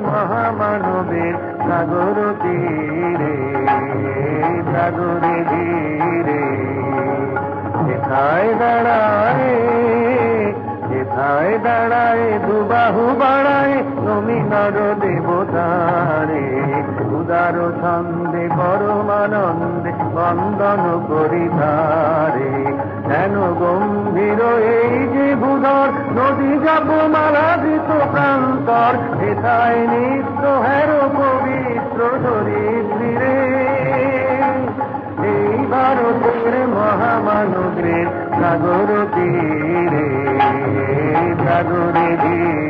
মহামানবের সাগর তীরে সাগরে ধীরে। যেথায় দাঁড়ায় যেথায় দাঁড়ায় দেবতারে উদার ছন্দে, পরমানন্দে, বন্দন করি তারে। যেন গম্ভীর এই যে ভূধর? নদী যাব মালা দিত প্রান্তর। এথায় নিত্য হের পবিত্র চরিত্রে এই ভারতের মহামানবের সাগর তীরে, সাগরে ধীরে